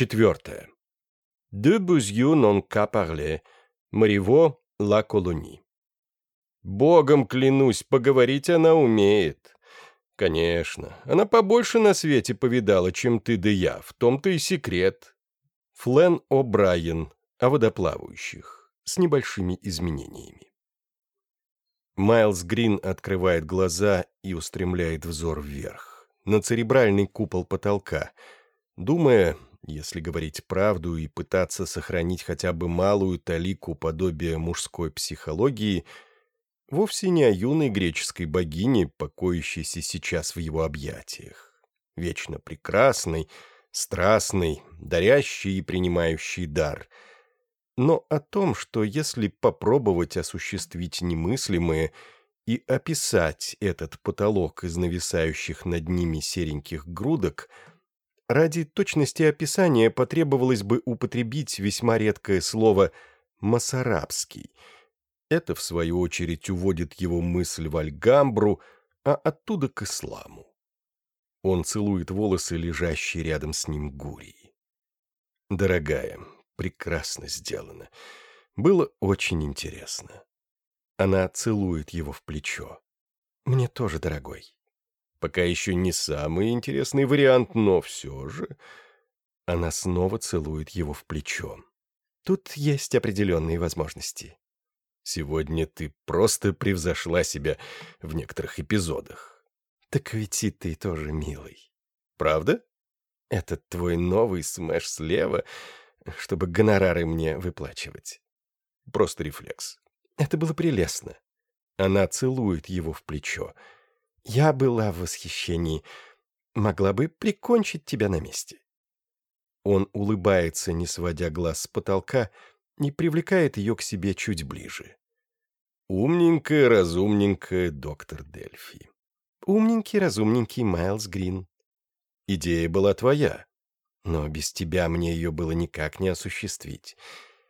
Четвертое. «De Бузью non ка парле, Мариво ла колони». «Богом клянусь, поговорить она умеет». «Конечно, она побольше на свете повидала, чем ты да я, в том-то и секрет». Флен О'Брайен о водоплавающих, с небольшими изменениями. Майлз Грин открывает глаза и устремляет взор вверх, на церебральный купол потолка, думая, если говорить правду и пытаться сохранить хотя бы малую талику подобия мужской психологии, вовсе не о юной греческой богине, покоящейся сейчас в его объятиях. Вечно прекрасной, страстной, дарящей и принимающей дар. Но о том, что если попробовать осуществить немыслимое и описать этот потолок из нависающих над ними сереньких грудок – Ради точности описания потребовалось бы употребить весьма редкое слово «масарабский». Это, в свою очередь, уводит его мысль в Альгамбру, а оттуда к исламу. Он целует волосы лежащей рядом с ним Гурии. «Дорогая, прекрасно сделано. Было очень интересно». Она целует его в плечо. «Мне тоже, дорогой». Пока еще не самый интересный вариант, но все же... Она снова целует его в плечо. Тут есть определенные возможности. Сегодня ты просто превзошла себя в некоторых эпизодах. Так ведь и ты тоже милый. Правда? Этот твой новый смеш слева, чтобы гонорары мне выплачивать. Просто рефлекс. Это было прелестно. Она целует его в плечо. Я была в восхищении. Могла бы прикончить тебя на месте. Он улыбается, не сводя глаз с потолка, и привлекает ее к себе чуть ближе. Умненькая, разумненькая доктор Дельфи. Умненький, разумненький Майлз Грин. Идея была твоя, но без тебя мне ее было никак не осуществить.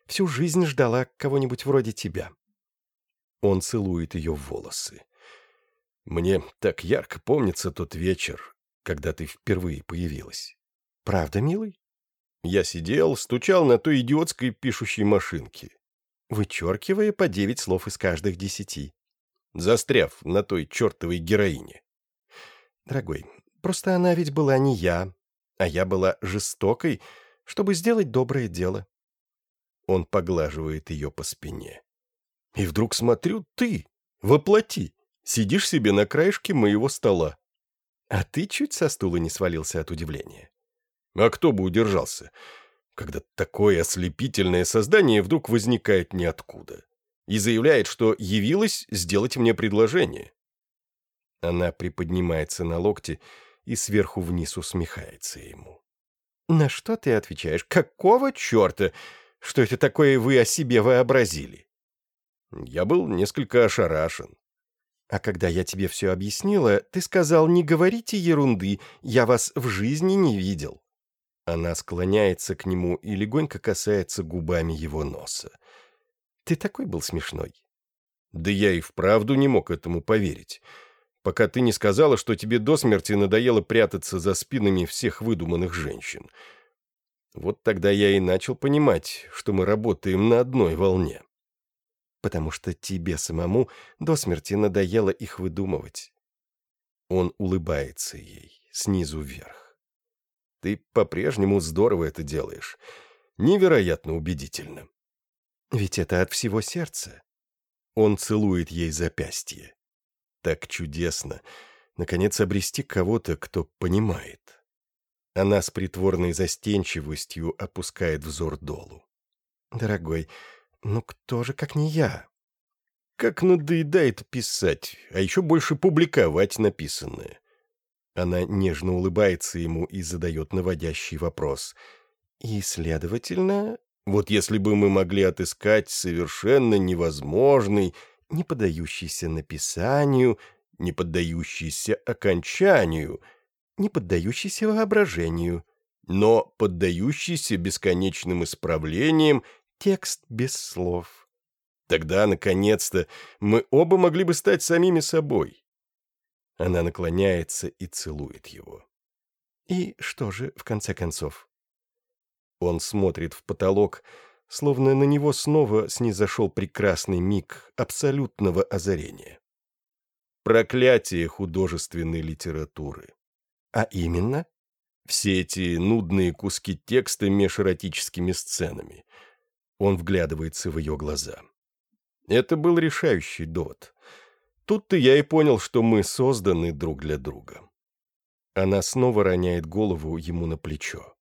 Всю жизнь ждала кого-нибудь вроде тебя. Он целует ее в волосы. Мне так ярко помнится тот вечер, когда ты впервые появилась. Правда, милый? Я сидел, стучал на той идиотской пишущей машинке. Вычеркивая по девять слов из каждых десяти. Застряв на той чертовой героине. Дорогой, просто она ведь была не я, а я была жестокой, чтобы сделать доброе дело. Он поглаживает ее по спине. И вдруг смотрю, ты, воплоти. Сидишь себе на краешке моего стола. А ты чуть со стула не свалился от удивления. А кто бы удержался, когда такое ослепительное создание вдруг возникает ниоткуда и заявляет, что явилось сделать мне предложение. Она приподнимается на локте и сверху вниз усмехается ему. «На что ты отвечаешь? Какого черта? Что это такое вы о себе вообразили?» Я был несколько ошарашен. А когда я тебе все объяснила, ты сказал, не говорите ерунды, я вас в жизни не видел». Она склоняется к нему и легонько касается губами его носа. «Ты такой был смешной». «Да я и вправду не мог этому поверить. Пока ты не сказала, что тебе до смерти надоело прятаться за спинами всех выдуманных женщин. Вот тогда я и начал понимать, что мы работаем на одной волне» потому что тебе самому до смерти надоело их выдумывать. Он улыбается ей, снизу вверх. Ты по-прежнему здорово это делаешь. Невероятно убедительно. Ведь это от всего сердца. Он целует ей запястье. Так чудесно. Наконец обрести кого-то, кто понимает. Она с притворной застенчивостью опускает взор долу. «Дорогой, ну кто же, как не я? Как надоедает писать, а еще больше публиковать написанное. Она нежно улыбается ему и задает наводящий вопрос. И, следовательно, вот если бы мы могли отыскать совершенно невозможный, не поддающийся написанию, не поддающийся окончанию, не поддающийся воображению, но поддающийся бесконечным исправлениям текст без слов. Тогда, наконец-то, мы оба могли бы стать самими собой. Она наклоняется и целует его. И что же, в конце концов? Он смотрит в потолок, словно на него снова снизошел прекрасный миг абсолютного озарения. Проклятие художественной литературы. А именно? Все эти нудные куски текста меж эротическими сценами — он вглядывается в ее глаза. Это был решающий довод. Тут-то я и понял, что мы созданы друг для друга. Она снова роняет голову ему на плечо.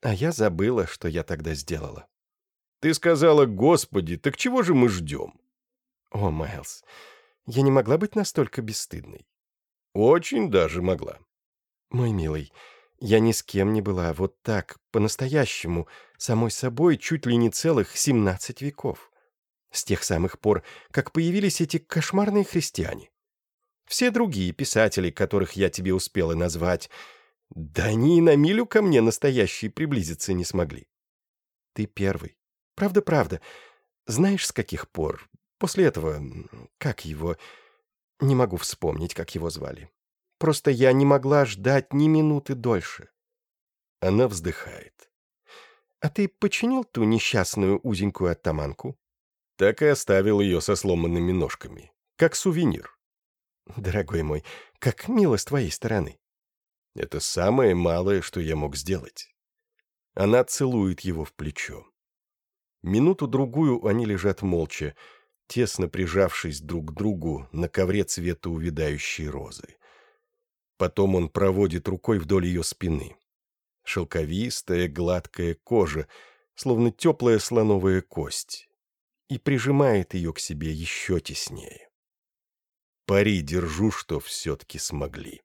А я забыла, что я тогда сделала. Ты сказала, господи, так чего же мы ждем? О, Майлз, я не могла быть настолько бесстыдной. Очень даже могла. Мой милый, я ни с кем не была а вот так, по-настоящему, — самой собой чуть ли не целых 17 веков. С тех самых пор, как появились эти кошмарные христиане. Все другие писатели, которых я тебе успела назвать, да они и на милю ко мне настоящие приблизиться не смогли. Ты первый. Правда-правда. Знаешь, с каких пор? После этого... Как его... Не могу вспомнить, как его звали. Просто я не могла ждать ни минуты дольше. Она вздыхает. «А ты починил ту несчастную узенькую оттаманку?» Так и оставил ее со сломанными ножками, как сувенир. «Дорогой мой, как мило с твоей стороны!» «Это самое малое, что я мог сделать». Она целует его в плечо. Минуту-другую они лежат молча, тесно прижавшись друг к другу на ковре цвета увядающей розы. Потом он проводит рукой вдоль ее спины шелковистая, гладкая кожа, словно теплая слоновая кость, и прижимает ее к себе еще теснее. Пари держу, что все-таки смогли.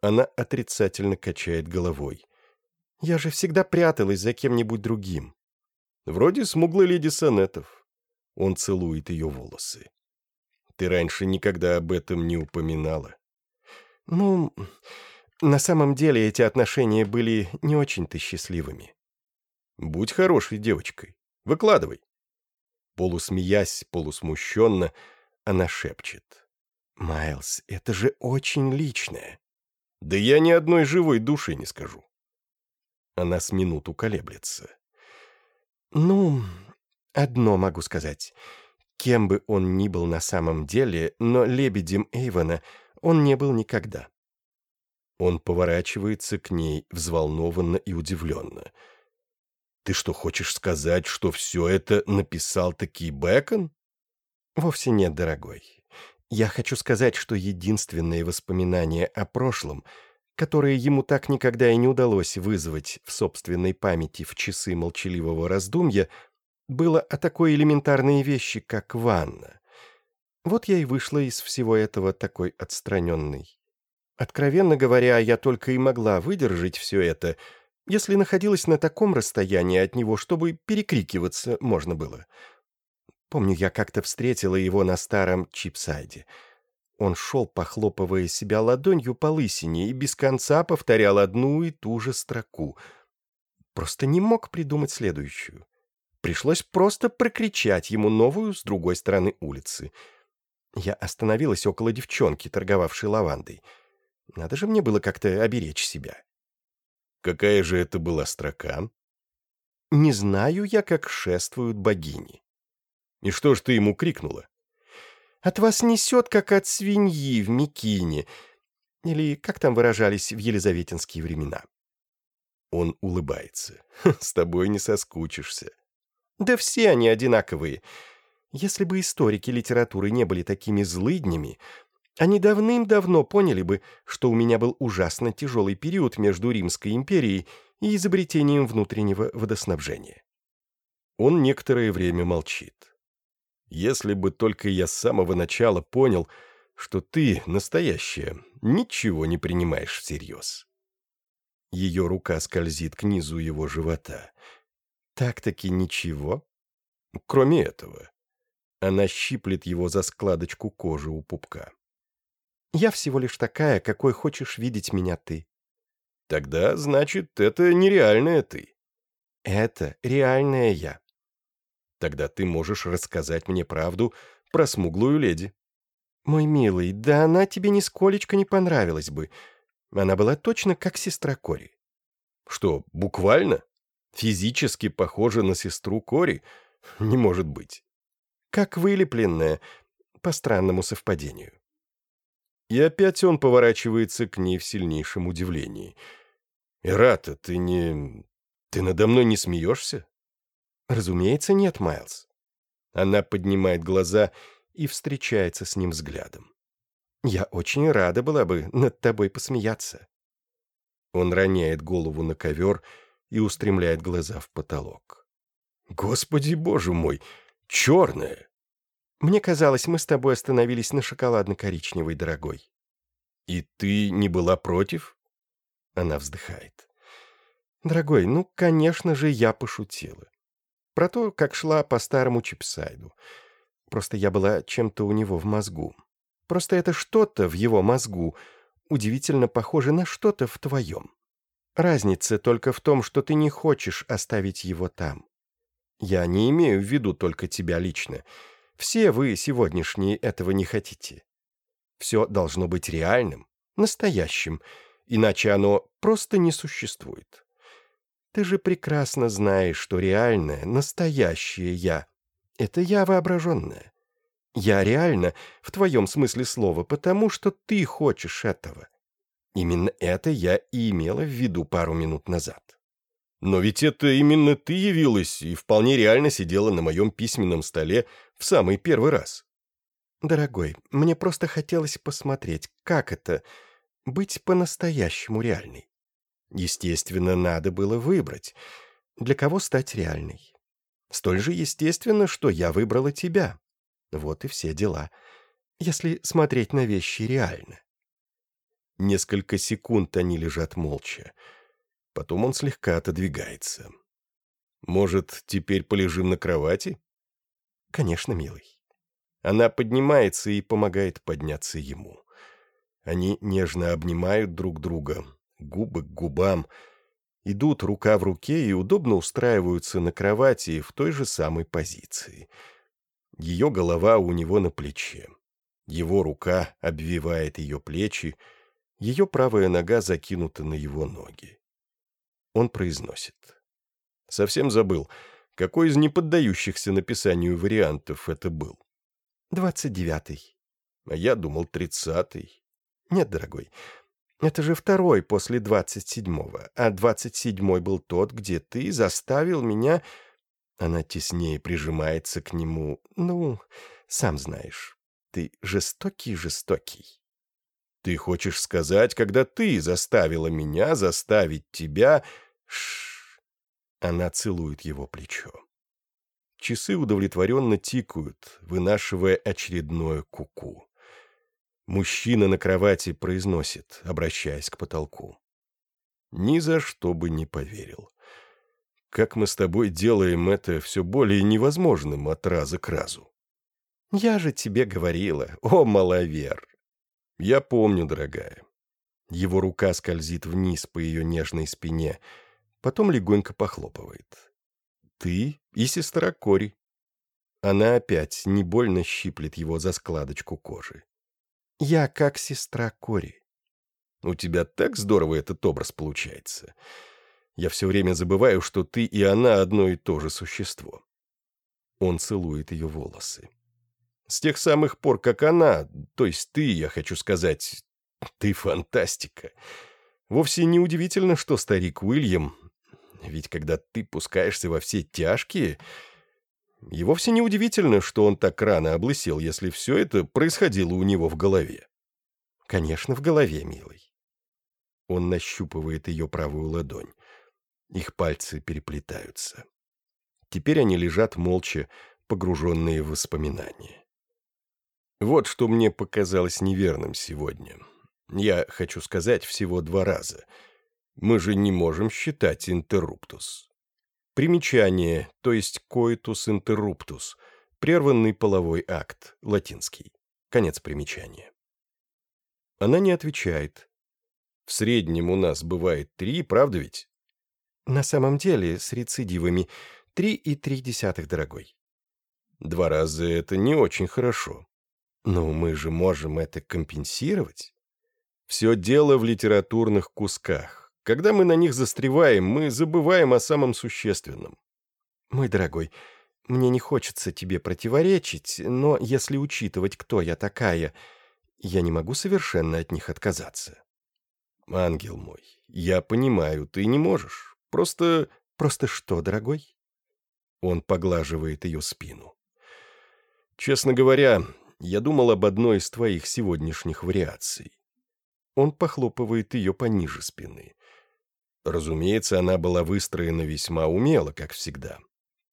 Она отрицательно качает головой. «Я же всегда пряталась за кем-нибудь другим». «Вроде смуглой леди сонетов». Он целует ее волосы. «Ты раньше никогда об этом не упоминала». «Ну, на самом деле эти отношения были не очень-то счастливыми. «Будь хорошей девочкой. Выкладывай». Полусмеясь, полусмущенно, она шепчет. «Майлз, это же очень личное». «Да я ни одной живой души не скажу». Она с минуту колеблется. «Ну, одно могу сказать. Кем бы он ни был на самом деле, но лебедем Эйвона он не был никогда. Он поворачивается к ней взволнованно и удивленно. «Ты что, хочешь сказать, что все это написал таки Бэкон?» «Вовсе нет, дорогой. Я хочу сказать, что единственные воспоминания о прошлом, которые ему так никогда и не удалось вызвать в собственной памяти в часы молчаливого раздумья, было о такой элементарной вещи, как ванна. Вот я и вышла из всего этого такой отстраненной. Откровенно говоря, я только и могла выдержать все это, если находилась на таком расстоянии от него, чтобы перекрикиваться можно было. Помню, я как-то встретила его на старом чипсайде. Он шел, похлопывая себя ладонью по лысине, и без конца повторял одну и ту же строку. Просто не мог придумать следующую. Пришлось просто прокричать ему новую с другой стороны улицы. Я остановилась около девчонки, торговавшей лавандой — надо же мне было как-то оберечь себя. Какая же это была строка? «Не знаю я, как шествуют богини». И что ж ты ему крикнула? «От вас несет, как от свиньи в Микине», или как там выражались в елизаветинские времена. Он улыбается. «С тобой не соскучишься». «Да все они одинаковые. Если бы историки литературы не были такими злыднями, они давным-давно поняли бы, что у меня был ужасно тяжелый период между Римской империей и изобретением внутреннего водоснабжения. Он некоторое время молчит. «Если бы только я с самого начала понял, что ты, настоящая, ничего не принимаешь всерьез». Ее рука скользит к низу его живота. «Так-таки ничего?» «Кроме этого». Она щиплет его за складочку кожи у пупка. Я всего лишь такая, какой хочешь видеть меня ты. Тогда, значит, это нереальная ты. Это реальная я. Тогда ты можешь рассказать мне правду про смуглую леди. Мой милый, да она тебе нисколечко не понравилась бы. Она была точно как сестра Кори. Что, буквально? Физически похожа на сестру Кори? Не может быть. Как вылепленная, по странному совпадению. И опять он поворачивается к ней в сильнейшем удивлении. «Ирата, ты не... ты надо мной не смеешься?» «Разумеется, нет, Майлз». Она поднимает глаза и встречается с ним взглядом. «Я очень рада была бы над тобой посмеяться». Он роняет голову на ковер и устремляет глаза в потолок. «Господи боже мой! Черная!» Мне казалось, мы с тобой остановились на шоколадно-коричневой, дорогой». «И ты не была против?» Она вздыхает. «Дорогой, ну, конечно же, я пошутила. Про то, как шла по старому чипсайду. Просто я была чем-то у него в мозгу. Просто это что-то в его мозгу удивительно похоже на что-то в твоем. Разница только в том, что ты не хочешь оставить его там. Я не имею в виду только тебя лично. Все вы сегодняшние этого не хотите. Все должно быть реальным, настоящим, иначе оно просто не существует. Ты же прекрасно знаешь, что реальное, настоящее «я» — это «я» воображенное. «Я» реально, в твоем смысле слова, потому что ты хочешь этого. Именно это я и имела в виду пару минут назад. Но ведь это именно ты явилась и вполне реально сидела на моем письменном столе в самый первый раз. Дорогой, мне просто хотелось посмотреть, как это — быть по-настоящему реальной. Естественно, надо было выбрать, для кого стать реальной. Столь же естественно, что я выбрала тебя. Вот и все дела, если смотреть на вещи реально. Несколько секунд они лежат молча — Потом он слегка отодвигается. «Может, теперь полежим на кровати?» «Конечно, милый». Она поднимается и помогает подняться ему. Они нежно обнимают друг друга, губы к губам, идут рука в руке и удобно устраиваются на кровати в той же самой позиции. Ее голова у него на плече. Его рука обвивает ее плечи, ее правая нога закинута на его ноги он произносит. Совсем забыл, какой из неподдающихся написанию вариантов это был. «Двадцать девятый». А я думал, тридцатый. Нет, дорогой, это же второй после двадцать седьмого, а двадцать седьмой был тот, где ты заставил меня... Она теснее прижимается к нему. Ну, сам знаешь, ты жестокий-жестокий. Ты хочешь сказать, когда ты заставила меня заставить тебя Шш. Она целует его плечо. Часы удовлетворенно тикают, вынашивая очередное куку. -ку. Мужчина на кровати произносит, обращаясь к потолку. Ни за что бы не поверил. Как мы с тобой делаем это все более невозможным от раза к разу. Я же тебе говорила, о, маловер. Я помню, дорогая. Его рука скользит вниз по ее нежной спине — потом легонько похлопывает. «Ты и сестра Кори». Она опять не больно щиплет его за складочку кожи. «Я как сестра Кори». «У тебя так здорово этот образ получается. Я все время забываю, что ты и она одно и то же существо». Он целует ее волосы. «С тех самых пор, как она, то есть ты, я хочу сказать, ты фантастика». Вовсе не удивительно, что старик Уильям ведь когда ты пускаешься во все тяжкие... И вовсе не удивительно, что он так рано облысел, если все это происходило у него в голове. Конечно, в голове, милый. Он нащупывает ее правую ладонь. Их пальцы переплетаются. Теперь они лежат молча, погруженные в воспоминания. Вот что мне показалось неверным сегодня. Я хочу сказать всего два раза — мы же не можем считать интерруптус. Примечание, то есть коитус интерруптус, прерванный половой акт, латинский. Конец примечания. Она не отвечает. В среднем у нас бывает три, правда ведь? На самом деле, с рецидивами, три и три десятых, дорогой. Два раза это не очень хорошо. Но мы же можем это компенсировать. Все дело в литературных кусках. Когда мы на них застреваем, мы забываем о самом существенном. «Мой дорогой, мне не хочется тебе противоречить, но если учитывать, кто я такая, я не могу совершенно от них отказаться». «Ангел мой, я понимаю, ты не можешь. Просто...» «Просто что, дорогой?» Он поглаживает ее спину. «Честно говоря, я думал об одной из твоих сегодняшних вариаций». Он похлопывает ее пониже спины. Разумеется, она была выстроена весьма умело, как всегда.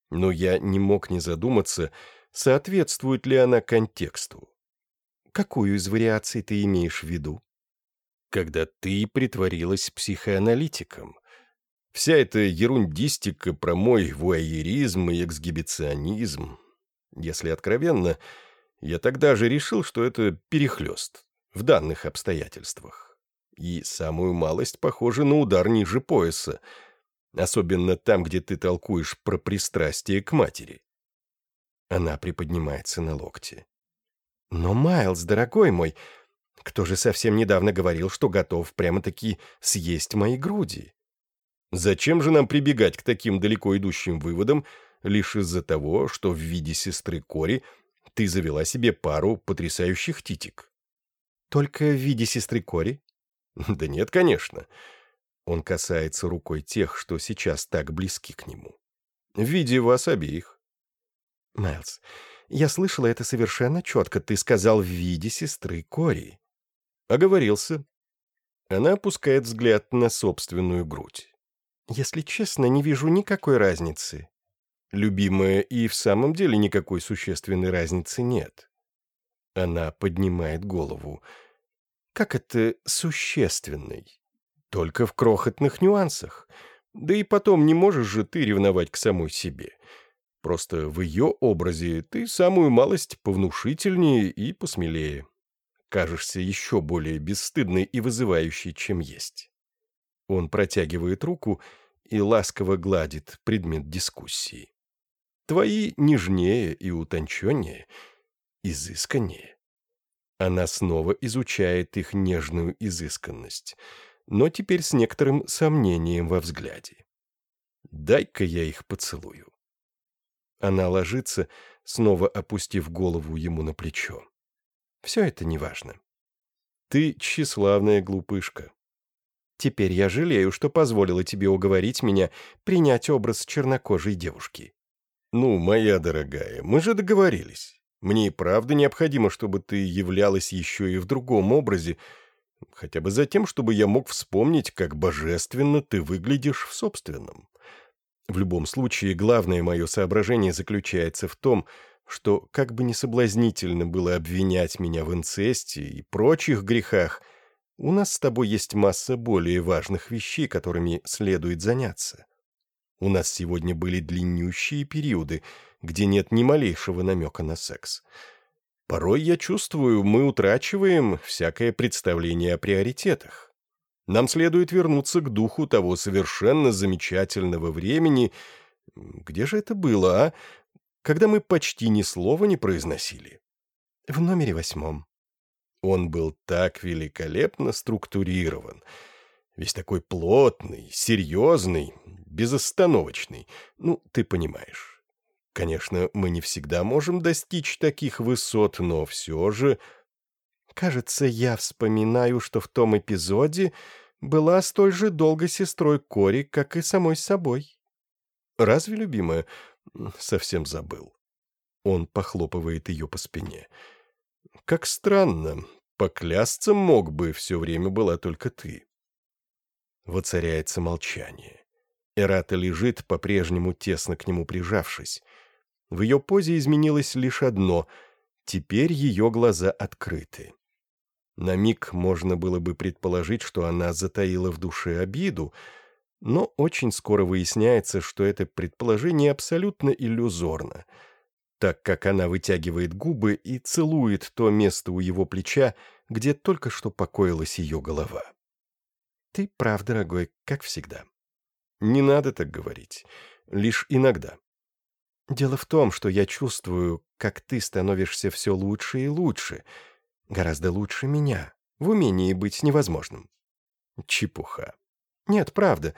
Но я не мог не задуматься, соответствует ли она контексту. Какую из вариаций ты имеешь в виду? Когда ты притворилась психоаналитиком. Вся эта ерундистика про мой вуайеризм и эксгибиционизм. Если откровенно, я тогда же решил, что это перехлёст в данных обстоятельствах и самую малость похоже на удар ниже пояса, особенно там, где ты толкуешь про пристрастие к матери. Она приподнимается на локте. «Но, Майлз, дорогой мой, кто же совсем недавно говорил, что готов прямо-таки съесть мои груди? Зачем же нам прибегать к таким далеко идущим выводам лишь из-за того, что в виде сестры Кори ты завела себе пару потрясающих титик?» «Только в виде сестры Кори?» Да нет, конечно. Он касается рукой тех, что сейчас так близки к нему. В виде вас обеих. Майлз, я слышала это совершенно четко. Ты сказал «в виде сестры Кори». Оговорился. Она опускает взгляд на собственную грудь. Если честно, не вижу никакой разницы. Любимая, и в самом деле никакой существенной разницы нет. Она поднимает голову. Как это существенный? Только в крохотных нюансах. Да и потом не можешь же ты ревновать к самой себе. Просто в ее образе ты самую малость повнушительнее и посмелее. Кажешься еще более бесстыдной и вызывающей, чем есть. Он протягивает руку и ласково гладит предмет дискуссии. Твои нежнее и утонченнее, изысканнее. Она снова изучает их нежную изысканность, но теперь с некоторым сомнением во взгляде. «Дай-ка я их поцелую». Она ложится, снова опустив голову ему на плечо. «Все это неважно. Ты тщеславная глупышка. Теперь я жалею, что позволила тебе уговорить меня принять образ чернокожей девушки». «Ну, моя дорогая, мы же договорились. Мне и правда необходимо, чтобы ты являлась еще и в другом образе, хотя бы за тем, чтобы я мог вспомнить, как божественно ты выглядишь в собственном. В любом случае, главное мое соображение заключается в том, что, как бы не соблазнительно было обвинять меня в инцесте и прочих грехах, у нас с тобой есть масса более важных вещей, которыми следует заняться. У нас сегодня были длиннющие периоды, где нет ни малейшего намека на секс. Порой я чувствую, мы утрачиваем всякое представление о приоритетах. Нам следует вернуться к духу того совершенно замечательного времени. Где же это было, а? Когда мы почти ни слова не произносили. В номере восьмом. Он был так великолепно структурирован. Весь такой плотный, серьезный, безостановочный. Ну, ты понимаешь. Конечно, мы не всегда можем достичь таких высот, но все же... Кажется, я вспоминаю, что в том эпизоде была столь же долго сестрой Кори, как и самой собой. Разве, любимая? Совсем забыл. Он похлопывает ее по спине. Как странно. Поклясться мог бы, все время была только ты. Воцаряется молчание. Эрата лежит, по-прежнему тесно к нему прижавшись. В ее позе изменилось лишь одно — теперь ее глаза открыты. На миг можно было бы предположить, что она затаила в душе обиду, но очень скоро выясняется, что это предположение абсолютно иллюзорно, так как она вытягивает губы и целует то место у его плеча, где только что покоилась ее голова. «Ты прав, дорогой, как всегда». «Не надо так говорить. Лишь иногда. Дело в том, что я чувствую, как ты становишься все лучше и лучше, гораздо лучше меня, в умении быть невозможным». «Чепуха». «Нет, правда.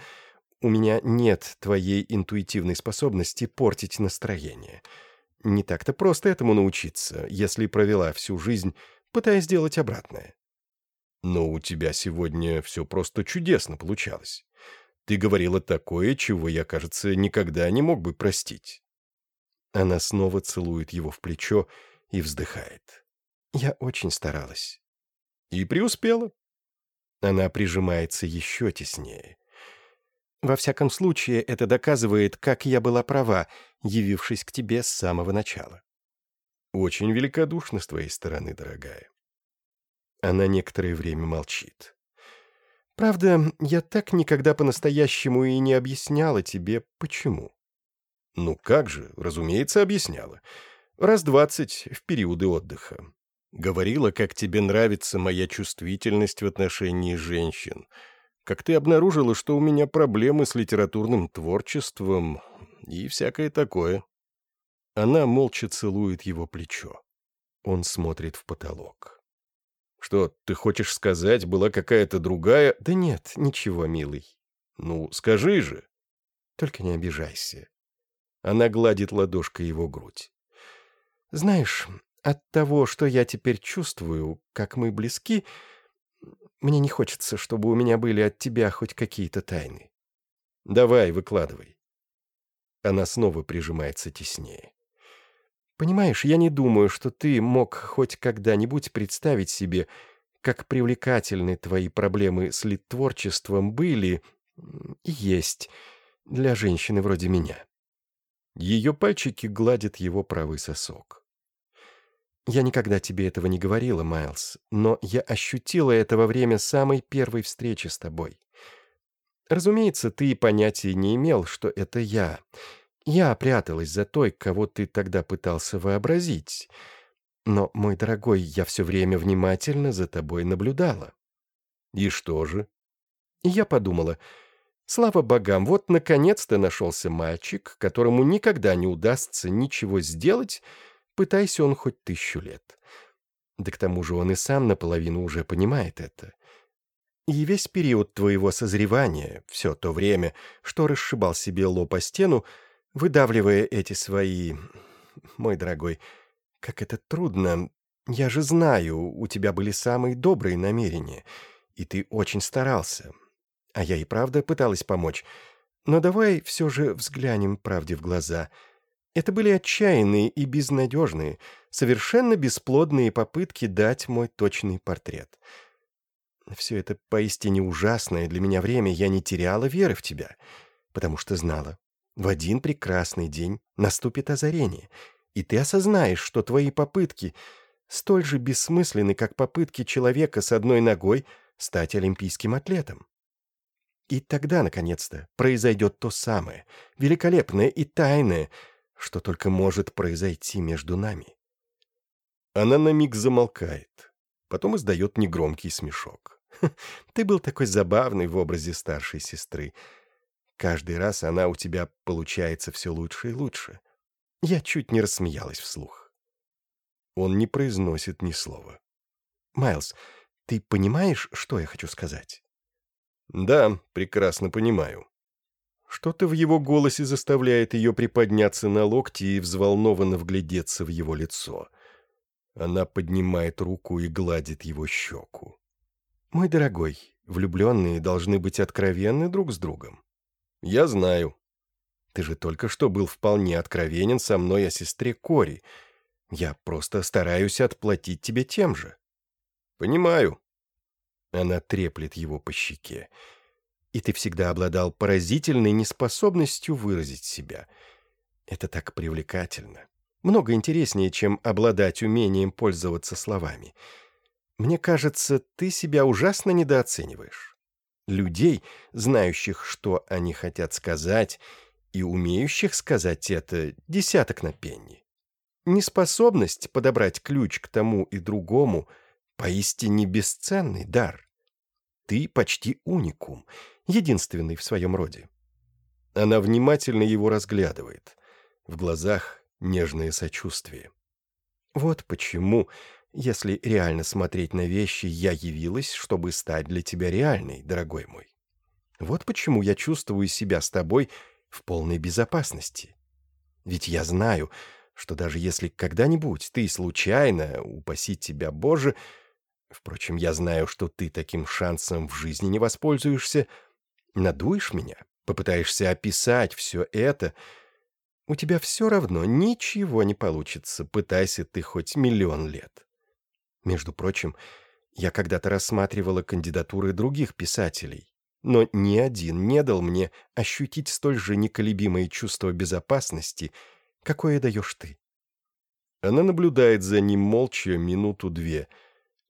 У меня нет твоей интуитивной способности портить настроение. Не так-то просто этому научиться, если провела всю жизнь, пытаясь сделать обратное». «Но у тебя сегодня все просто чудесно получалось. Ты говорила такое, чего я, кажется, никогда не мог бы простить». Она снова целует его в плечо и вздыхает. «Я очень старалась». «И преуспела». Она прижимается еще теснее. «Во всяком случае, это доказывает, как я была права, явившись к тебе с самого начала». «Очень великодушно с твоей стороны, дорогая». Она некоторое время молчит. «Правда, я так никогда по-настоящему и не объясняла тебе, почему». Ну как же, разумеется, объясняла. Раз двадцать в периоды отдыха. Говорила, как тебе нравится моя чувствительность в отношении женщин. Как ты обнаружила, что у меня проблемы с литературным творчеством и всякое такое. Она молча целует его плечо. Он смотрит в потолок. «Что, ты хочешь сказать, была какая-то другая...» «Да нет, ничего, милый». «Ну, скажи же». «Только не обижайся». Она гладит ладошкой его грудь. «Знаешь, от того, что я теперь чувствую, как мы близки, мне не хочется, чтобы у меня были от тебя хоть какие-то тайны. Давай, выкладывай». Она снова прижимается теснее. «Понимаешь, я не думаю, что ты мог хоть когда-нибудь представить себе, как привлекательны твои проблемы с литтворчеством были и есть для женщины вроде меня. Ее пальчики гладят его правый сосок. «Я никогда тебе этого не говорила, Майлз, но я ощутила это во время самой первой встречи с тобой. Разумеется, ты и понятия не имел, что это я. Я пряталась за той, кого ты тогда пытался вообразить. Но, мой дорогой, я все время внимательно за тобой наблюдала». «И что же?» Я подумала, Слава богам, вот наконец-то нашелся мальчик, которому никогда не удастся ничего сделать, пытаясь он хоть тысячу лет. Да к тому же он и сам наполовину уже понимает это. И весь период твоего созревания, все то время, что расшибал себе лоб о стену, выдавливая эти свои... Мой дорогой, как это трудно. Я же знаю, у тебя были самые добрые намерения, и ты очень старался, а я и правда пыталась помочь. Но давай все же взглянем правде в глаза. Это были отчаянные и безнадежные, совершенно бесплодные попытки дать мой точный портрет. Все это поистине ужасное для меня время, я не теряла веры в тебя, потому что знала, в один прекрасный день наступит озарение, и ты осознаешь, что твои попытки столь же бессмысленны, как попытки человека с одной ногой стать олимпийским атлетом. И тогда, наконец-то, произойдет то самое, великолепное и тайное, что только может произойти между нами. Она на миг замолкает, потом издает негромкий смешок. «Ты был такой забавный в образе старшей сестры. Каждый раз она у тебя получается все лучше и лучше». Я чуть не рассмеялась вслух. Он не произносит ни слова. «Майлз, ты понимаешь, что я хочу сказать?» «Да, прекрасно понимаю». Что-то в его голосе заставляет ее приподняться на локти и взволнованно вглядеться в его лицо. Она поднимает руку и гладит его щеку. «Мой дорогой, влюбленные должны быть откровенны друг с другом». «Я знаю». «Ты же только что был вполне откровенен со мной о сестре Кори. Я просто стараюсь отплатить тебе тем же». «Понимаю», она треплет его по щеке. «И ты всегда обладал поразительной неспособностью выразить себя. Это так привлекательно. Много интереснее, чем обладать умением пользоваться словами. Мне кажется, ты себя ужасно недооцениваешь. Людей, знающих, что они хотят сказать, и умеющих сказать это, десяток на пенни. Неспособность подобрать ключ к тому и другому — Поистине бесценный дар. Ты почти уникум, единственный в своем роде. Она внимательно его разглядывает. В глазах нежное сочувствие. Вот почему, если реально смотреть на вещи, я явилась, чтобы стать для тебя реальной, дорогой мой. Вот почему я чувствую себя с тобой в полной безопасности. Ведь я знаю, что даже если когда-нибудь ты случайно, упаси тебя Боже, Впрочем, я знаю, что ты таким шансом в жизни не воспользуешься. Надуешь меня, попытаешься описать все это. У тебя все равно ничего не получится, пытайся ты хоть миллион лет. Между прочим, я когда-то рассматривала кандидатуры других писателей, но ни один не дал мне ощутить столь же неколебимое чувство безопасности, какое даешь ты. Она наблюдает за ним молча минуту-две —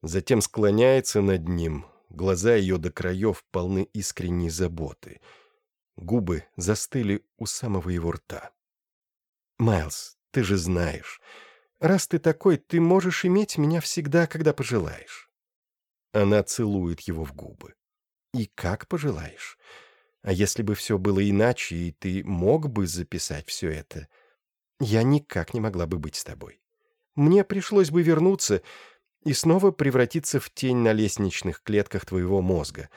затем склоняется над ним, глаза ее до краев полны искренней заботы. Губы застыли у самого его рта. «Майлз, ты же знаешь. Раз ты такой, ты можешь иметь меня всегда, когда пожелаешь». Она целует его в губы. «И как пожелаешь. А если бы все было иначе, и ты мог бы записать все это, я никак не могла бы быть с тобой. Мне пришлось бы вернуться, и снова превратиться в тень на лестничных клетках твоего мозга,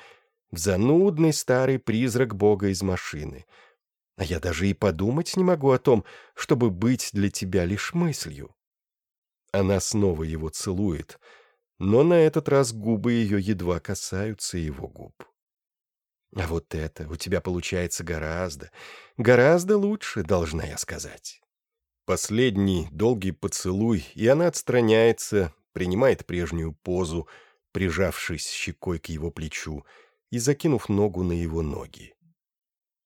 в занудный старый призрак бога из машины. А я даже и подумать не могу о том, чтобы быть для тебя лишь мыслью. Она снова его целует, но на этот раз губы ее едва касаются его губ. А вот это у тебя получается гораздо, гораздо лучше, должна я сказать. Последний долгий поцелуй, и она отстраняется, принимает прежнюю позу, прижавшись щекой к его плечу и закинув ногу на его ноги.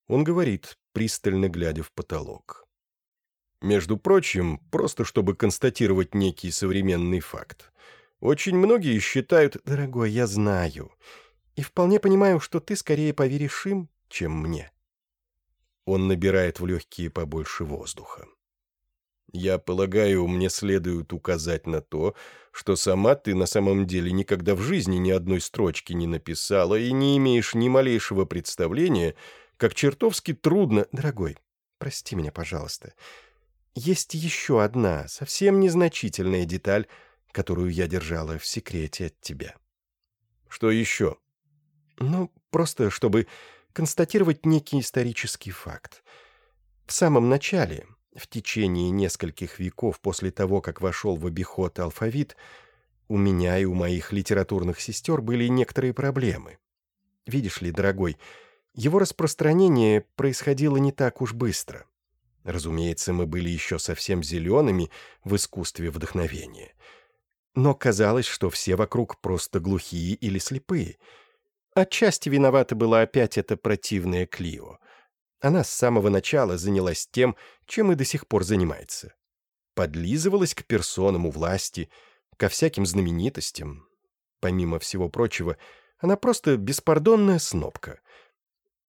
Он говорит, пристально глядя в потолок. Между прочим, просто чтобы констатировать некий современный факт. Очень многие считают... «Дорогой, я знаю. И вполне понимаю, что ты скорее поверишь им, чем мне». Он набирает в легкие побольше воздуха. Я полагаю, мне следует указать на то, что сама ты на самом деле никогда в жизни ни одной строчки не написала и не имеешь ни малейшего представления, как чертовски трудно... Дорогой, прости меня, пожалуйста. Есть еще одна, совсем незначительная деталь, которую я держала в секрете от тебя. Что еще? Ну, просто чтобы констатировать некий исторический факт. В самом начале, в течение нескольких веков после того, как вошел в обиход алфавит, у меня и у моих литературных сестер были некоторые проблемы. Видишь ли, дорогой, его распространение происходило не так уж быстро. Разумеется, мы были еще совсем зелеными в искусстве вдохновения. Но казалось, что все вокруг просто глухие или слепые. Отчасти виновата была опять эта противная Клио. Она с самого начала занялась тем, чем и до сих пор занимается. Подлизывалась к персонам у власти, ко всяким знаменитостям. Помимо всего прочего, она просто беспардонная снобка.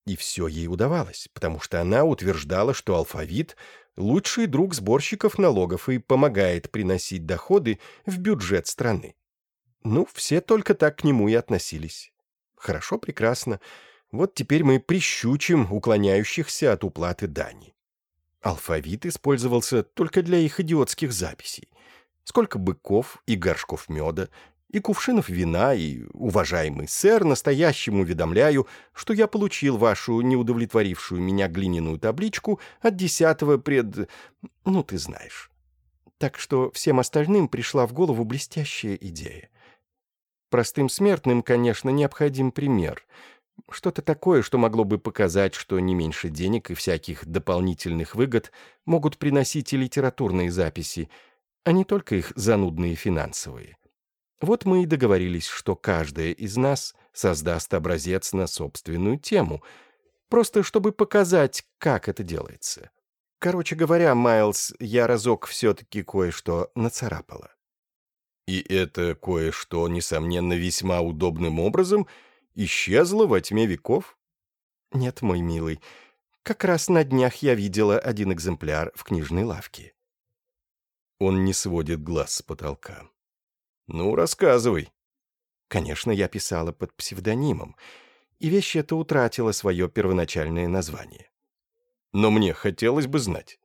И все ей удавалось, потому что она утверждала, что алфавит – лучший друг сборщиков налогов и помогает приносить доходы в бюджет страны. Ну, все только так к нему и относились. Хорошо. Прекрасно вот теперь мы прищучим уклоняющихся от уплаты дани. Алфавит использовался только для их идиотских записей. Сколько быков и горшков меда, и кувшинов вина, и, уважаемый сэр, настоящему уведомляю, что я получил вашу неудовлетворившую меня глиняную табличку от десятого пред... ну, ты знаешь. Так что всем остальным пришла в голову блестящая идея. Простым смертным, конечно, необходим пример — что-то такое, что могло бы показать, что не меньше денег и всяких дополнительных выгод могут приносить и литературные записи, а не только их занудные финансовые. Вот мы и договорились, что каждая из нас создаст образец на собственную тему, просто чтобы показать, как это делается. Короче говоря, Майлз, я разок все-таки кое-что нацарапала. И это кое-что, несомненно, весьма удобным образом — Исчезла во тьме веков? Нет, мой милый, как раз на днях я видела один экземпляр в книжной лавке. Он не сводит глаз с потолка. «Ну, рассказывай». Конечно, я писала под псевдонимом, и вещь эта утратила свое первоначальное название. Но мне хотелось бы знать.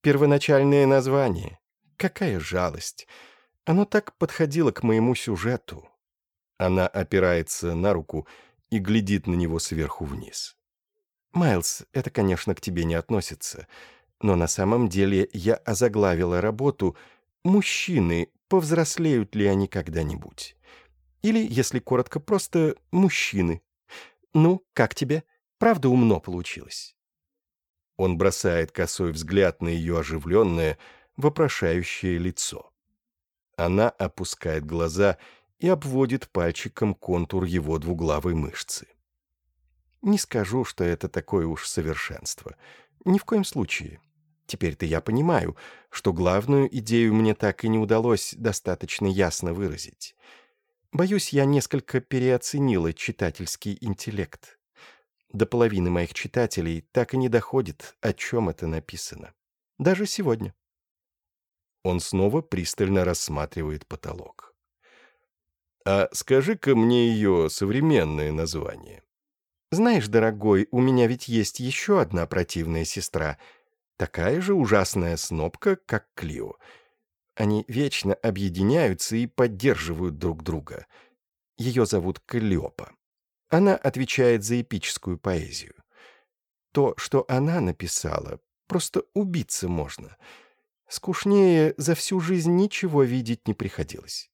Первоначальное название. Какая жалость. Оно так подходило к моему сюжету. Она опирается на руку и глядит на него сверху вниз. «Майлз, это, конечно, к тебе не относится, но на самом деле я озаглавила работу «Мужчины, повзрослеют ли они когда-нибудь?» Или, если коротко, просто «Мужчины». «Ну, как тебе? Правда умно получилось?» Он бросает косой взгляд на ее оживленное, вопрошающее лицо. Она опускает глаза и обводит пальчиком контур его двуглавой мышцы. Не скажу, что это такое уж совершенство. Ни в коем случае. Теперь-то я понимаю, что главную идею мне так и не удалось достаточно ясно выразить. Боюсь, я несколько переоценила читательский интеллект. До половины моих читателей так и не доходит, о чем это написано. Даже сегодня. Он снова пристально рассматривает потолок. А скажи-ка мне ее современное название». «Знаешь, дорогой, у меня ведь есть еще одна противная сестра. Такая же ужасная снопка, как Клио. Они вечно объединяются и поддерживают друг друга. Ее зовут Калиопа. Она отвечает за эпическую поэзию. То, что она написала, просто убиться можно. Скучнее за всю жизнь ничего видеть не приходилось.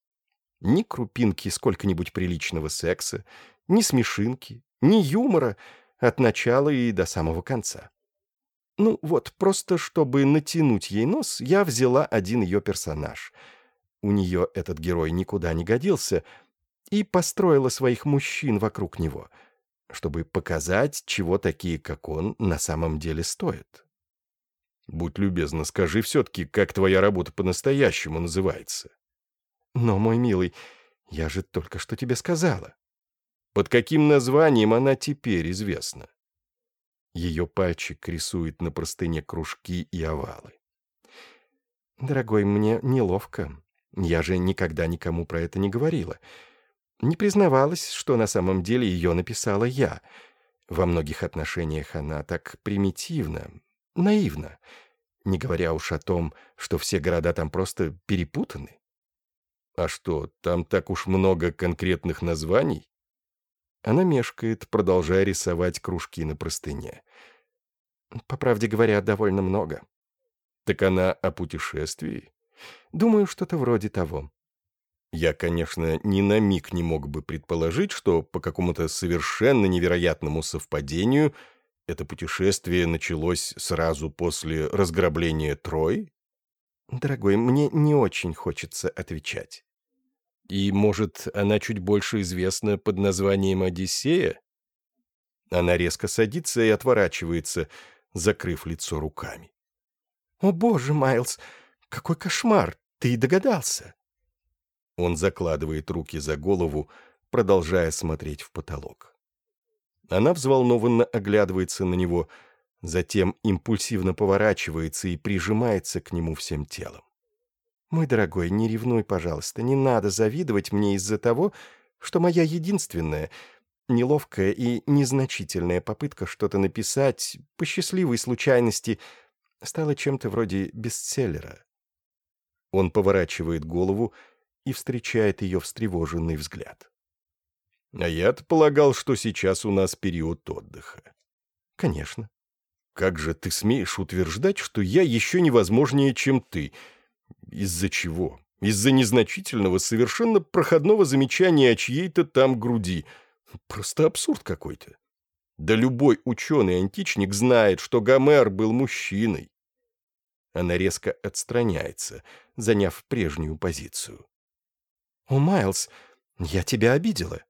Ни крупинки сколько-нибудь приличного секса, ни смешинки, ни юмора от начала и до самого конца. Ну вот, просто чтобы натянуть ей нос, я взяла один ее персонаж. У нее этот герой никуда не годился, и построила своих мужчин вокруг него, чтобы показать, чего такие, как он, на самом деле стоят. «Будь любезна, скажи все-таки, как твоя работа по-настоящему называется». «Но, мой милый, я же только что тебе сказала». Под каким названием она теперь известна? Ее пальчик рисует на простыне кружки и овалы. «Дорогой, мне неловко. Я же никогда никому про это не говорила. Не признавалась, что на самом деле ее написала я. Во многих отношениях она так примитивна, наивна, не говоря уж о том, что все города там просто перепутаны. А что, там так уж много конкретных названий? Она мешкает, продолжая рисовать кружки на простыне. По правде говоря, довольно много. Так она о путешествии? Думаю, что-то вроде того. Я, конечно, ни на миг не мог бы предположить, что по какому-то совершенно невероятному совпадению это путешествие началось сразу после разграбления Трой «Дорогой, мне не очень хочется отвечать». «И, может, она чуть больше известна под названием «Одиссея»?» Она резко садится и отворачивается, закрыв лицо руками. «О, боже, Майлз, какой кошмар! Ты и догадался!» Он закладывает руки за голову, продолжая смотреть в потолок. Она взволнованно оглядывается на него — Затем импульсивно поворачивается и прижимается к нему всем телом. «Мой дорогой, не ревнуй, пожалуйста, не надо завидовать мне из-за того, что моя единственная, неловкая и незначительная попытка что-то написать по счастливой случайности стала чем-то вроде бестселлера». Он поворачивает голову и встречает ее встревоженный взгляд. «А я-то полагал, что сейчас у нас период отдыха». «Конечно», как же ты смеешь утверждать, что я еще невозможнее, чем ты? Из-за чего? Из-за незначительного, совершенно проходного замечания о чьей-то там груди. Просто абсурд какой-то. Да любой ученый-античник знает, что Гомер был мужчиной. Она резко отстраняется, заняв прежнюю позицию. «О, Майлз, я тебя обидела».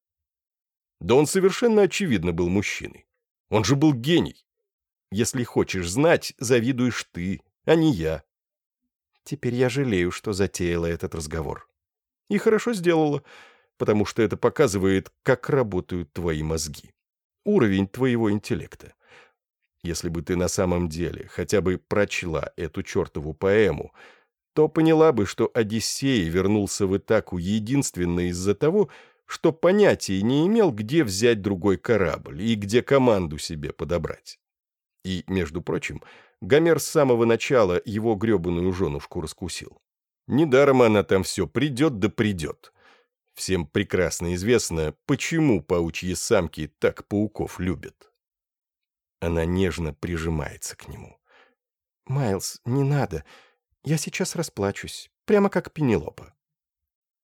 Да он совершенно очевидно был мужчиной. Он же был гений. Если хочешь знать, завидуешь ты, а не я. Теперь я жалею, что затеяла этот разговор. И хорошо сделала, потому что это показывает, как работают твои мозги. Уровень твоего интеллекта. Если бы ты на самом деле хотя бы прочла эту чертову поэму, то поняла бы, что Одиссей вернулся в Итаку единственно из-за того, что понятия не имел, где взять другой корабль и где команду себе подобрать. И, между прочим, Гомер с самого начала его гребаную женушку раскусил. Недаром она там все придет да придет. Всем прекрасно известно, почему паучьи самки так пауков любят. Она нежно прижимается к нему. «Майлз, не надо. Я сейчас расплачусь, прямо как Пенелопа».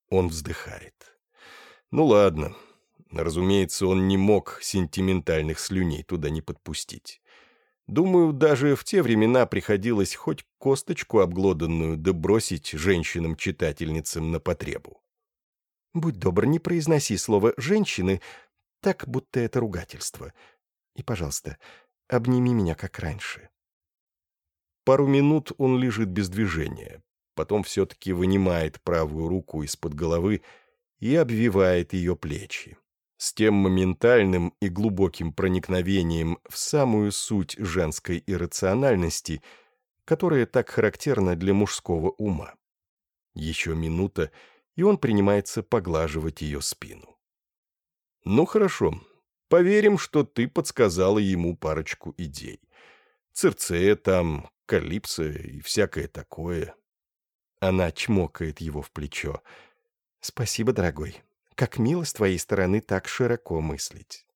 Он вздыхает. «Ну ладно. Разумеется, он не мог сентиментальных слюней туда не подпустить. Думаю, даже в те времена приходилось хоть косточку обглоданную добросить да женщинам-читательницам на потребу. «Будь добр, не произноси слово «женщины», так, будто это ругательство. И, пожалуйста, обними меня, как раньше». Пару минут он лежит без движения, потом все-таки вынимает правую руку из-под головы и обвивает ее плечи с тем моментальным и глубоким проникновением в самую суть женской иррациональности, которая так характерна для мужского ума. Еще минута, и он принимается поглаживать ее спину. «Ну хорошо, поверим, что ты подсказала ему парочку идей. Цирцея там, Калипсо и всякое такое». Она чмокает его в плечо. «Спасибо, дорогой, как мило с твоей стороны так широко мыслить.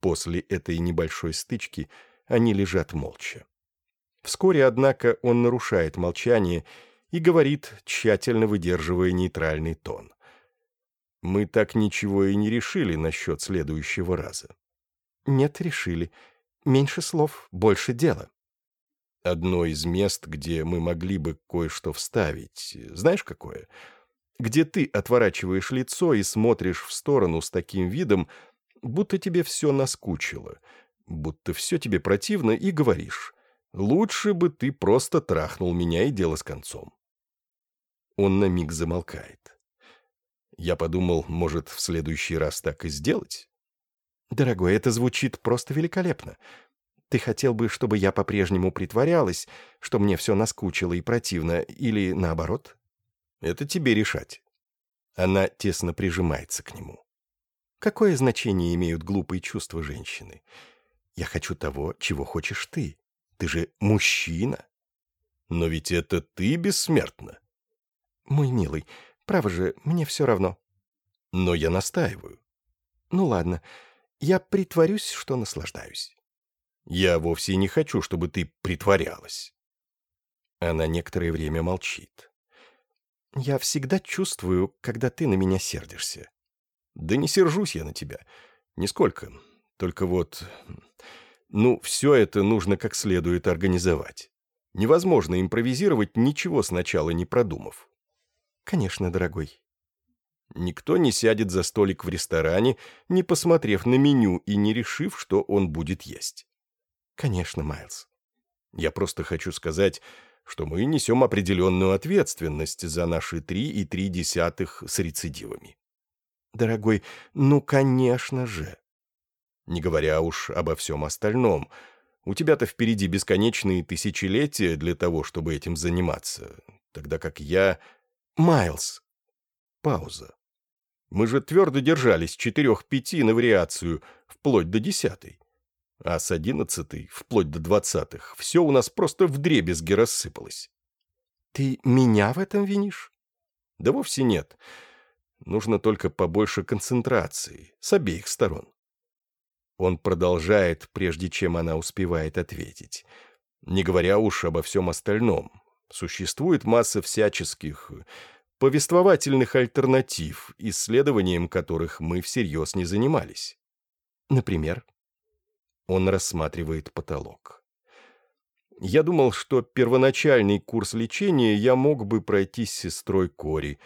После этой небольшой стычки они лежат молча. Вскоре, однако, он нарушает молчание и говорит, тщательно выдерживая нейтральный тон. «Мы так ничего и не решили насчет следующего раза». «Нет, решили. Меньше слов, больше дела». «Одно из мест, где мы могли бы кое-что вставить, знаешь какое?» где ты отворачиваешь лицо и смотришь в сторону с таким видом, будто тебе все наскучило, будто все тебе противно и говоришь «Лучше бы ты просто трахнул меня и дело с концом». Он на миг замолкает. Я подумал, может, в следующий раз так и сделать? «Дорогой, это звучит просто великолепно. Ты хотел бы, чтобы я по-прежнему притворялась, что мне все наскучило и противно, или наоборот?» Это тебе решать. Она тесно прижимается к нему. Какое значение имеют глупые чувства женщины? Я хочу того, чего хочешь ты. Ты же мужчина. Но ведь это ты бессмертна. Мой милый, право же, мне все равно. Но я настаиваю. Ну ладно, я притворюсь, что наслаждаюсь. Я вовсе не хочу, чтобы ты притворялась. Она некоторое время молчит. Я всегда чувствую, когда ты на меня сердишься. Да не сержусь я на тебя. Нисколько. Только вот... Ну, все это нужно как следует организовать. Невозможно импровизировать, ничего сначала не продумав. Конечно, дорогой. Никто не сядет за столик в ресторане, не посмотрев на меню и не решив, что он будет есть. Конечно, Майлз. Я просто хочу сказать, что мы несем определенную ответственность за наши 3,3 с рецидивами. Дорогой, ну, конечно же. Не говоря уж обо всем остальном. У тебя-то впереди бесконечные тысячелетия для того, чтобы этим заниматься. Тогда как я... Майлз. Пауза. Мы же твердо держались четырех-пяти на вариацию, вплоть до десятой. А с одиннадцатой, вплоть до двадцатых, все у нас просто вдребезги рассыпалось. Ты меня в этом винишь? Да вовсе нет. Нужно только побольше концентрации с обеих сторон. Он продолжает, прежде чем она успевает ответить. Не говоря уж обо всем остальном. Существует масса всяческих э, повествовательных альтернатив, исследованием которых мы всерьез не занимались. Например? Он рассматривает потолок. Я думал, что первоначальный курс лечения я мог бы пройти с сестрой Кори,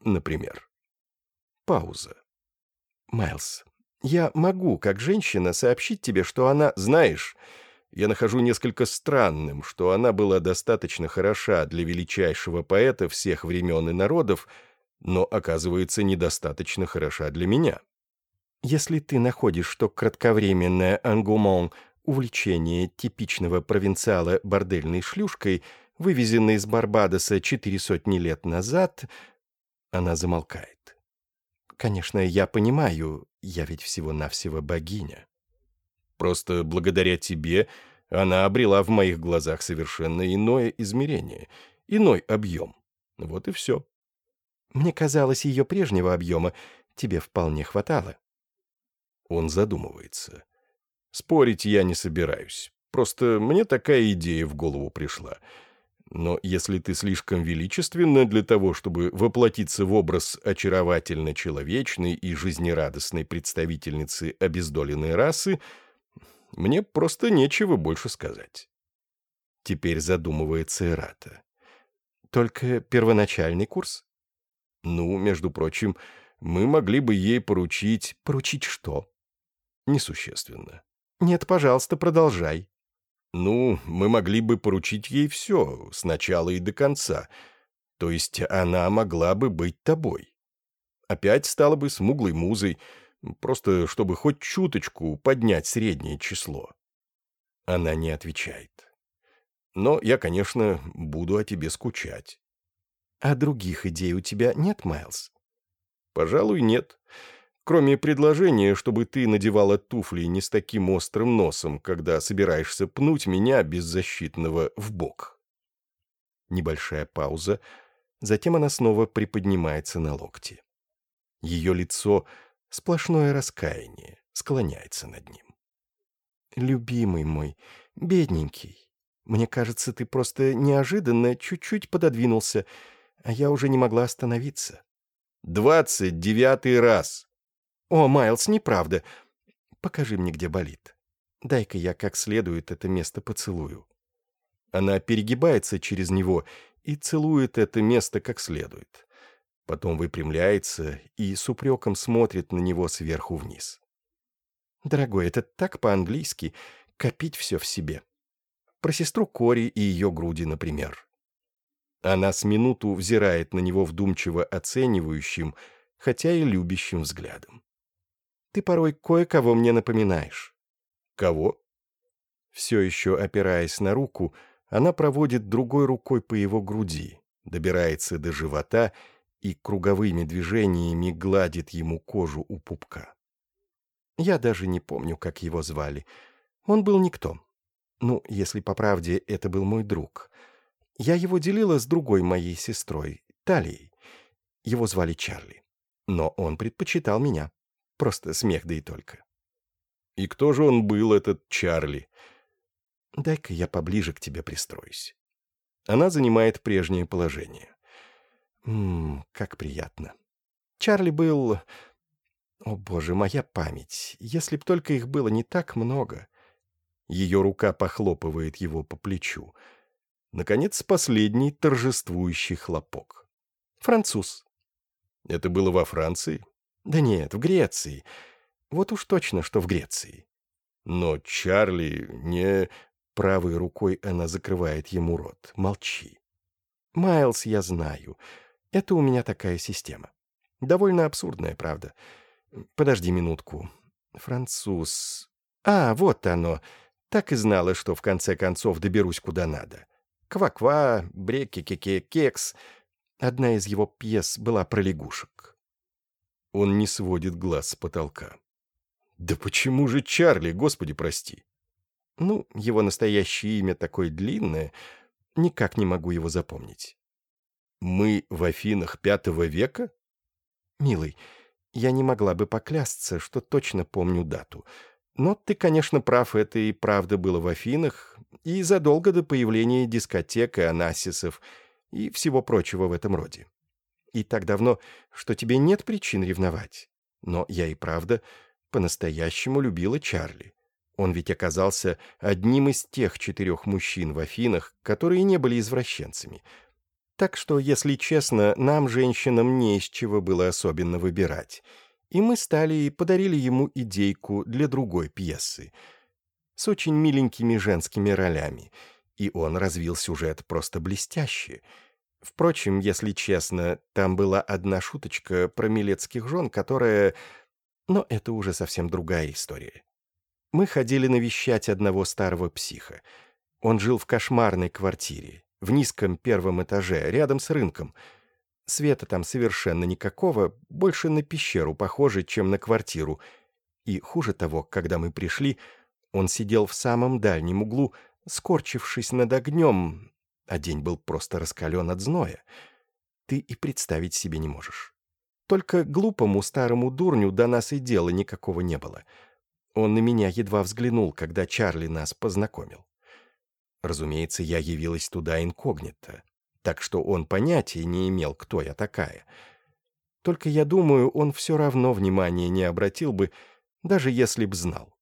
например. Пауза. «Майлз, я могу, как женщина, сообщить тебе, что она... Знаешь, я нахожу несколько странным, что она была достаточно хороша для величайшего поэта всех времен и народов, но, оказывается, недостаточно хороша для меня. Если ты находишь, что кратковременное ангумон – увлечение типичного провинциала бордельной шлюшкой, вывезенной из Барбадоса четыре сотни лет назад, она замолкает. «Конечно, я понимаю, я ведь всего-навсего богиня». «Просто благодаря тебе она обрела в моих глазах совершенно иное измерение, иной объем. Вот и все». «Мне казалось, ее прежнего объема тебе вполне хватало». Он задумывается. Спорить я не собираюсь. Просто мне такая идея в голову пришла. Но если ты слишком величественна для того, чтобы воплотиться в образ очаровательно человечной и жизнерадостной представительницы обездоленной расы, мне просто нечего больше сказать. Теперь задумывается Эрата. Только первоначальный курс? Ну, между прочим, мы могли бы ей поручить... Поручить что? Несущественно. «Нет, пожалуйста, продолжай». «Ну, мы могли бы поручить ей все, сначала и до конца. То есть она могла бы быть тобой. Опять стала бы смуглой музой, просто чтобы хоть чуточку поднять среднее число». Она не отвечает. «Но я, конечно, буду о тебе скучать». «А других идей у тебя нет, Майлз?» «Пожалуй, нет», Кроме предложения, чтобы ты надевала туфли не с таким острым носом, когда собираешься пнуть меня беззащитного в бок. Небольшая пауза, затем она снова приподнимается на локти. Ее лицо — сплошное раскаяние, склоняется над ним. «Любимый мой, бедненький, мне кажется, ты просто неожиданно чуть-чуть пододвинулся, а я уже не могла остановиться». «Двадцать девятый раз!» «О, Майлз, неправда. Покажи мне, где болит. Дай-ка я как следует это место поцелую». Она перегибается через него и целует это место как следует. Потом выпрямляется и с упреком смотрит на него сверху вниз. «Дорогой, это так по-английски — копить все в себе. Про сестру Кори и ее груди, например». Она с минуту взирает на него вдумчиво оценивающим, хотя и любящим взглядом. Ты порой кое-кого мне напоминаешь». «Кого?» Все еще опираясь на руку, она проводит другой рукой по его груди, добирается до живота и круговыми движениями гладит ему кожу у пупка. Я даже не помню, как его звали. Он был никто. Ну, если по правде, это был мой друг. Я его делила с другой моей сестрой, Талией. Его звали Чарли. Но он предпочитал меня. Просто смех, да и только. И кто же он был, этот Чарли? Дай-ка я поближе к тебе пристроюсь. Она занимает прежнее положение. Ммм, как приятно. Чарли был... О, боже, моя память. Если б только их было не так много. Ее рука похлопывает его по плечу. Наконец, последний торжествующий хлопок. Француз. Это было во Франции? Да нет, в Греции. Вот уж точно, что в Греции. Но Чарли не... Правой рукой она закрывает ему рот. Молчи. Майлз, я знаю. Это у меня такая система. Довольно абсурдная, правда. Подожди минутку. Француз. А, вот оно. Так и знала, что в конце концов доберусь куда надо. Ква-ква, бреки-ке-ке-кекс. Одна из его пьес была про лягушек. Он не сводит глаз с потолка. «Да почему же Чарли, господи, прости?» «Ну, его настоящее имя такое длинное, никак не могу его запомнить». «Мы в Афинах пятого века?» «Милый, я не могла бы поклясться, что точно помню дату. Но ты, конечно, прав, это и правда было в Афинах, и задолго до появления дискотек и анасисов, и всего прочего в этом роде и так давно, что тебе нет причин ревновать. Но я и правда по-настоящему любила Чарли. Он ведь оказался одним из тех четырех мужчин в Афинах, которые не были извращенцами. Так что, если честно, нам, женщинам, не из чего было особенно выбирать. И мы стали и подарили ему идейку для другой пьесы с очень миленькими женскими ролями. И он развил сюжет просто блестяще — Впрочем, если честно, там была одна шуточка про милецких жен, которая... Но это уже совсем другая история. Мы ходили навещать одного старого психа. Он жил в кошмарной квартире, в низком первом этаже, рядом с рынком. Света там совершенно никакого, больше на пещеру похоже, чем на квартиру. И хуже того, когда мы пришли, он сидел в самом дальнем углу, скорчившись над огнем, а день был просто раскален от зноя, ты и представить себе не можешь. Только глупому старому дурню до нас и дела никакого не было. Он на меня едва взглянул, когда Чарли нас познакомил. Разумеется, я явилась туда инкогнито, так что он понятия не имел, кто я такая. Только я думаю, он все равно внимания не обратил бы, даже если б знал.